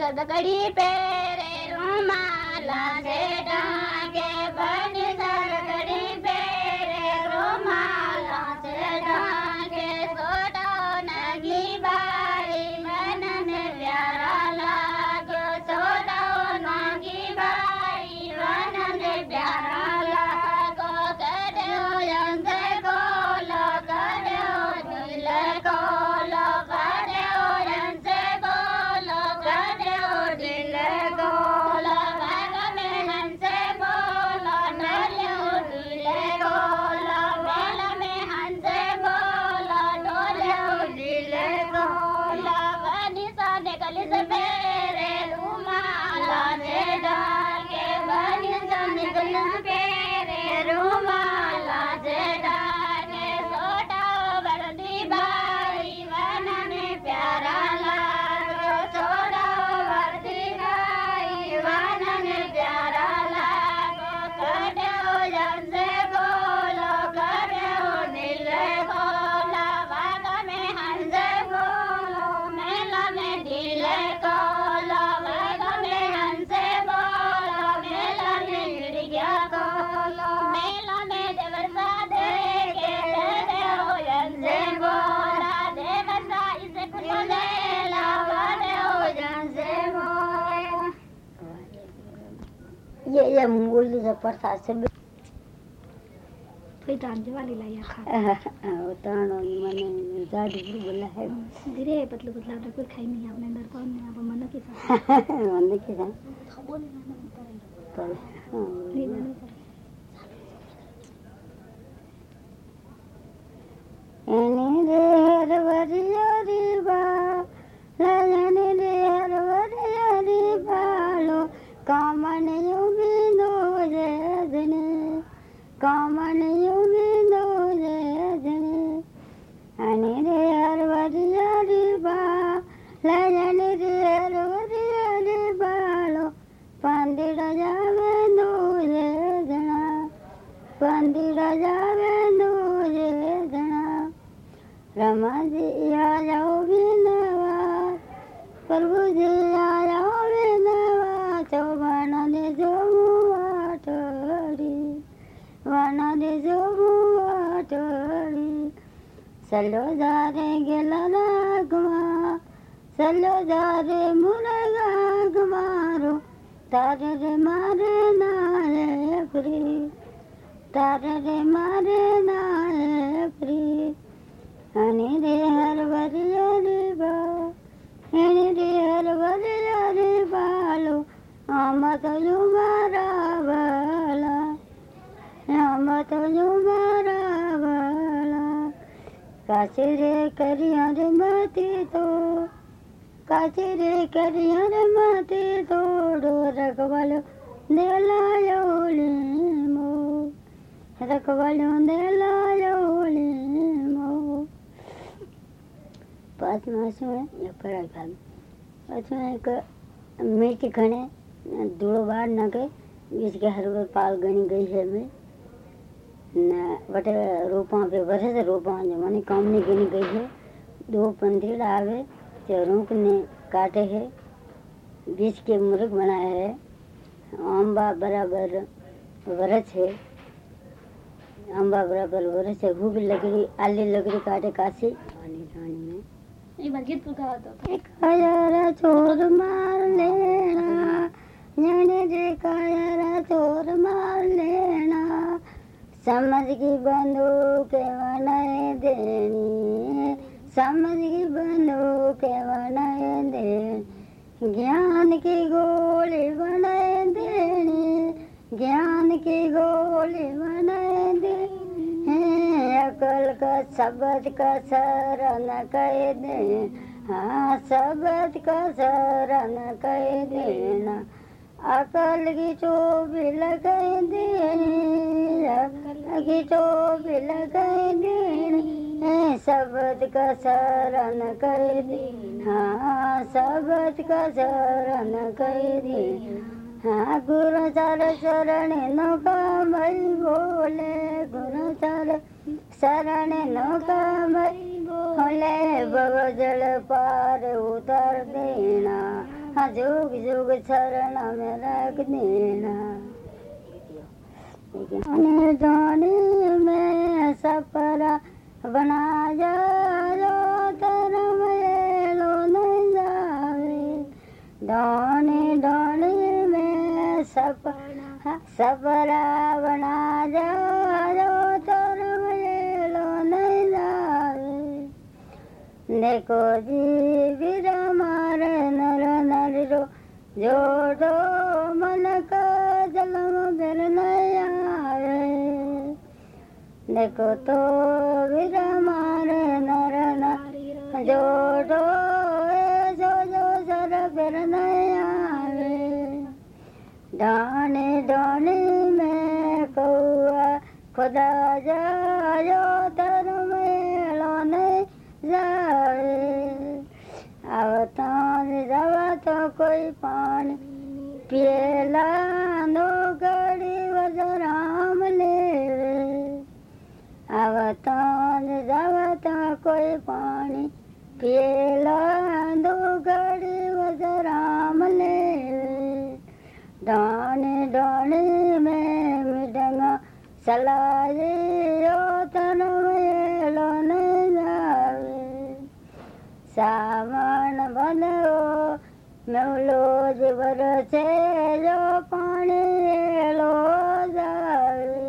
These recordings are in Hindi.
गड़गड़ी पे ये ये मूल से प्रसाद से फिर रांझे वाली लाया खा। उतानो मने जादू बोला है। धीरे पतलू पतला आपने कुछ खाई नहीं आपने अंदर आप मन के साथ। मन के था बोले पर नहीं नहीं एने रे हरवरिया रे बा लायने रे हरवरिया रे बालो कामन युमी नो जे जने कामन युमी नो जे जने अने रे हरवरिया रे बा लायने रे हरवरिया रे बालो पंदिड़ जावे नो जे जना पंदिड़ जावे नो जे जना रमा जी आ जाओ बिनवा प्रभु जी आ जाओ बिनवा चौबन दे जो मुआ टोरी वन दे जो मुआ टोरी सलो जा रे गेला रागमा सलो जा रे मुरगा गमारो तारे रे मारे नारे फ्री तारे मारे फ्री। हनी रे हर बरिया रे बा हनी रे हर बरिया रे बालो आम तो जुमारा बाला आम तो जुमारा बाला काशी रे करिया रे मती तो काशी रे करिया रे मती Recuerdo de la पाँच मास में एक मिर्च खड़े दूड़ो बार न के जिसके हर को पाल गनी गई है मैं न बटे रोपा पे वर्ष से रोपा जो मैंने काम नहीं गनी गई है दो पंथीड़ आवे तो रोक ने काटे है बीच के मुर्ग बनाए है आम्बा बराबर वरस है अम्बा बराबर वरस है वो भी लकड़ी काटे कासी। पानी पानी में। एक बार गीत पुकारा तो एक चोर मार लेना जाने जे कायरा चोर मार लेना। समझ की बंदूक बनाए देनी समझ की बंदूक बनाए देनी। ज्ञान की गोली बनाए देनी ज्ञान की गोली बनाए देनी अकल का शब्द का शरण कह दे हाँ शब्द का शरण कह देना। अकल की चोबिल कह देनी, अकल की चोबिल कह देनी। शब्द का शरण कह दे हाँ शब्द का शरण कह दे हाँ गुरु चर शरण नौका मई बोले गुरु चर शरण नौका मई बोले बगजल पार उतर देना हाँ जुग जुग शरण में रख देना। जाने में सपरा बना जाओ तरम लो नहीं जावे। सपना सपरा बना जाओ तरम लो नहीं जावे देखो जी वीर मार नर नर रो जोड़ो मन का जलम बिर आवे। देखो तो वीर मार नर नर जोड़ो ए जो जो सर आवे दाने दाने में कौआ, खुदा जायो तर मेलो नहीं जाए। अवतार जावा तो कोई पानी पियला दो गड़ी वजराम ले अवतार जावा तो कोई पानी पियला चलाइयो तन मेलन जावे सामान बनो नवलो जीवर से जो पानी लो जावे।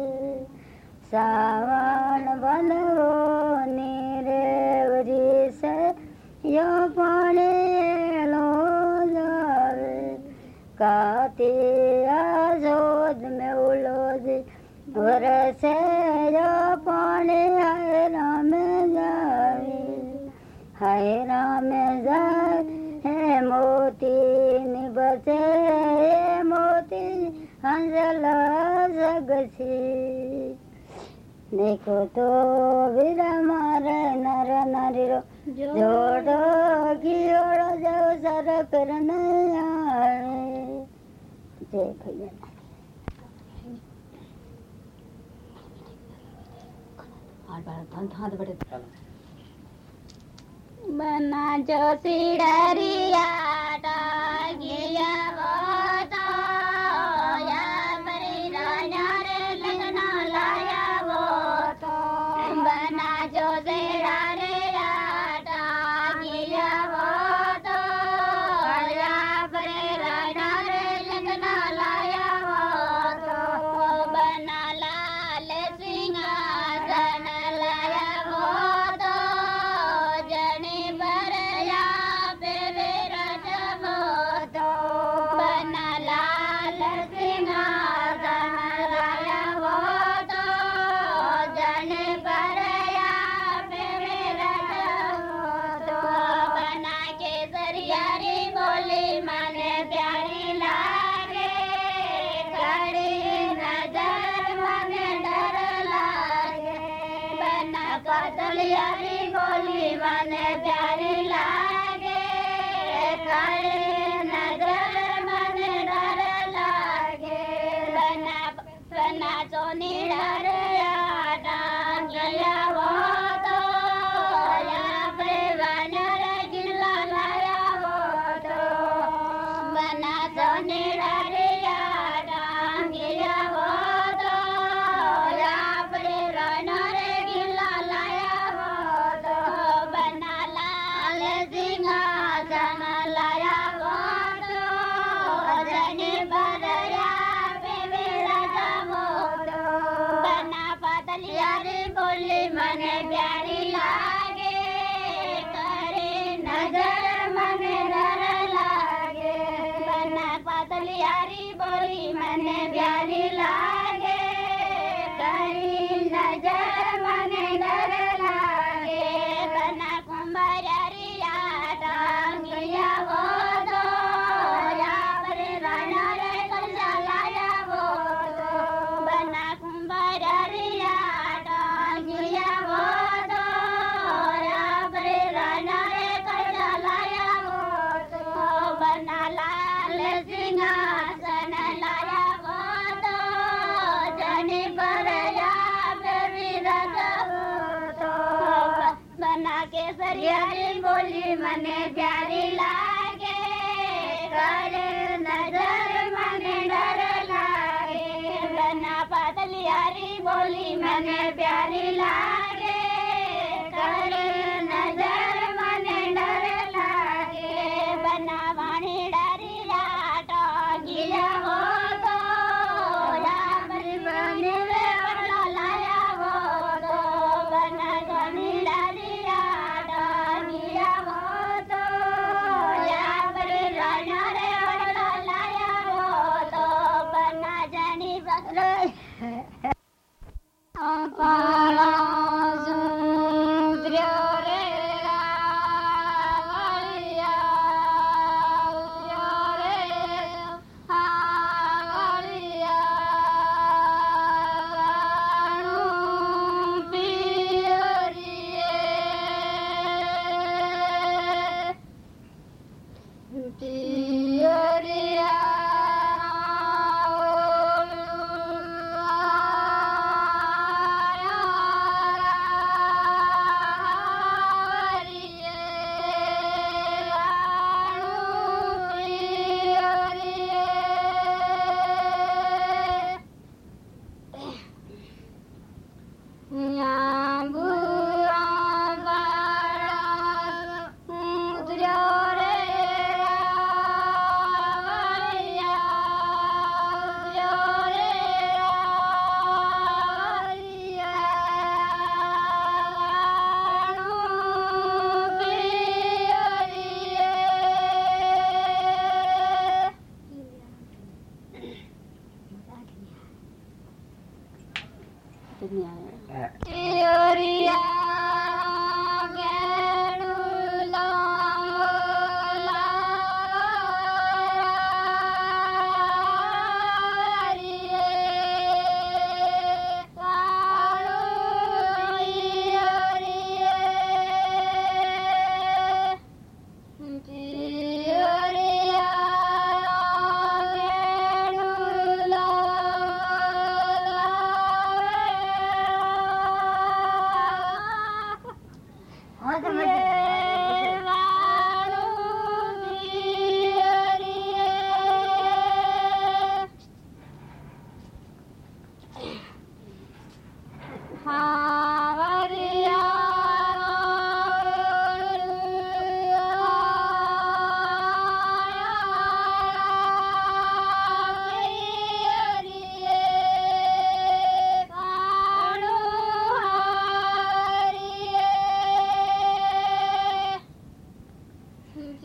सामान बनो। है राम जाए हे मोती बसे हे मोती हंसला सगसी देखो तो विरमार नर नारीरो जोड़ो की ओरो जाओ सर कर जय भैया। हाथ बड़े बना जो सिडरिया डागिया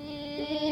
मेरा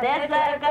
dead letter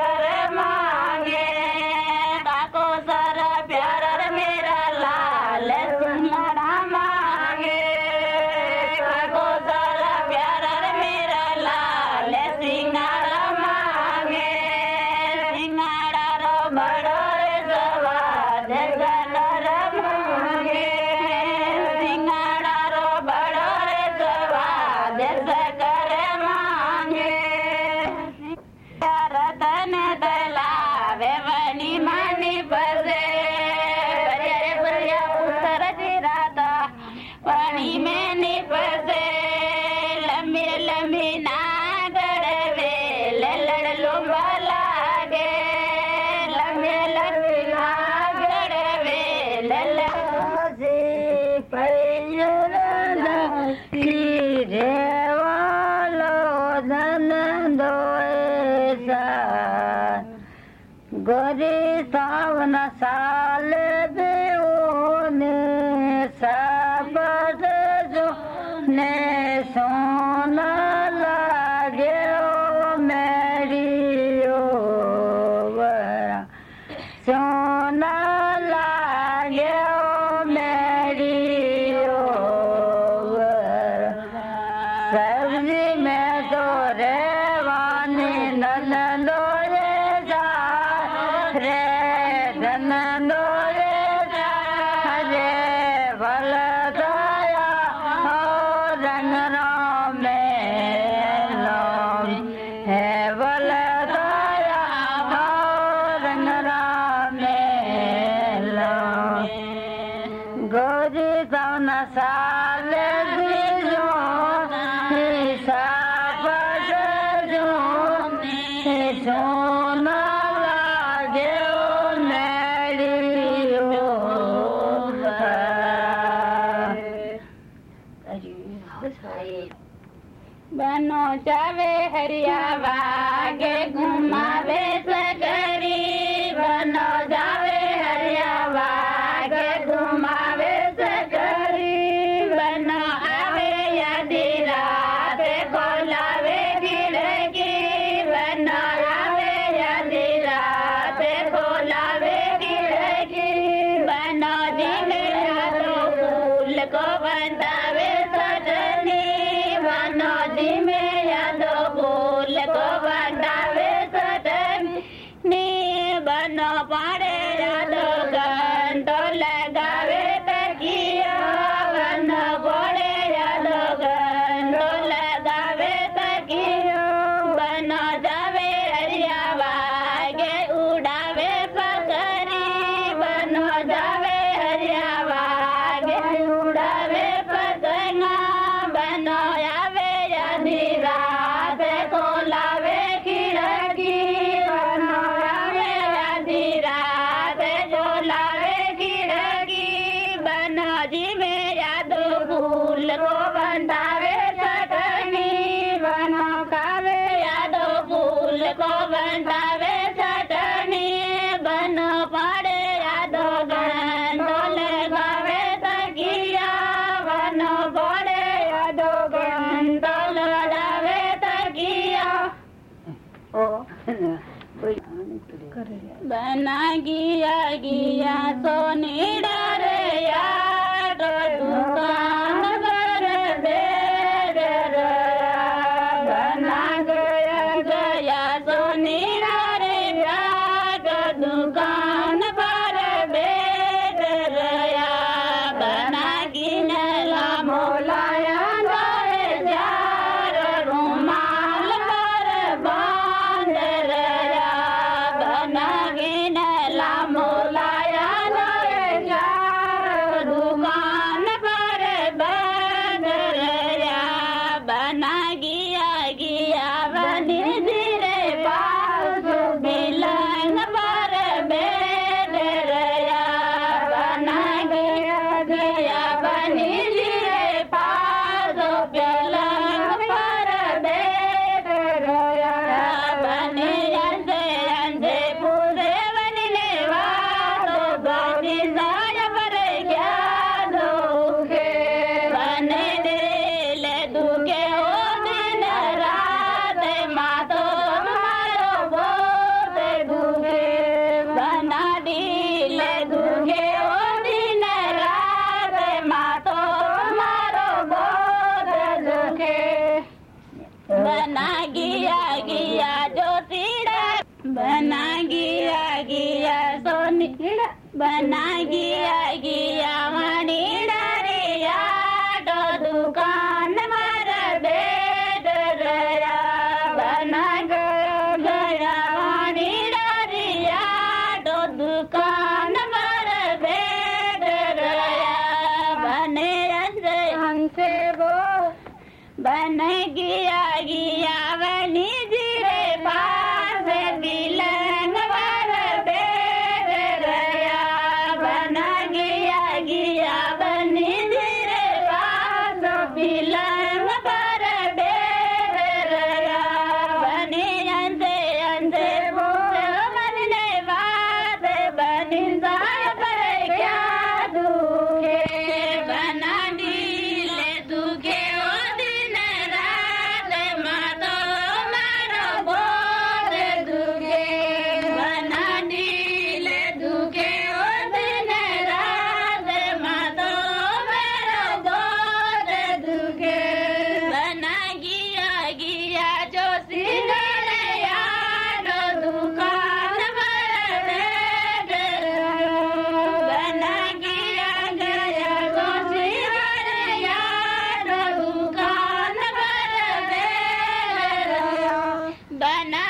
जी मेरा दो फूल को बंधावे चटनी बनो कावे या दो फूल को बंधावे चटनी बनो पाड़े या दो गंडोल गावे तकिया बनो पाड़े या दो गंडोल गावे तकिया बना गिया गिया सोनीड़ा बना गया गिया Dana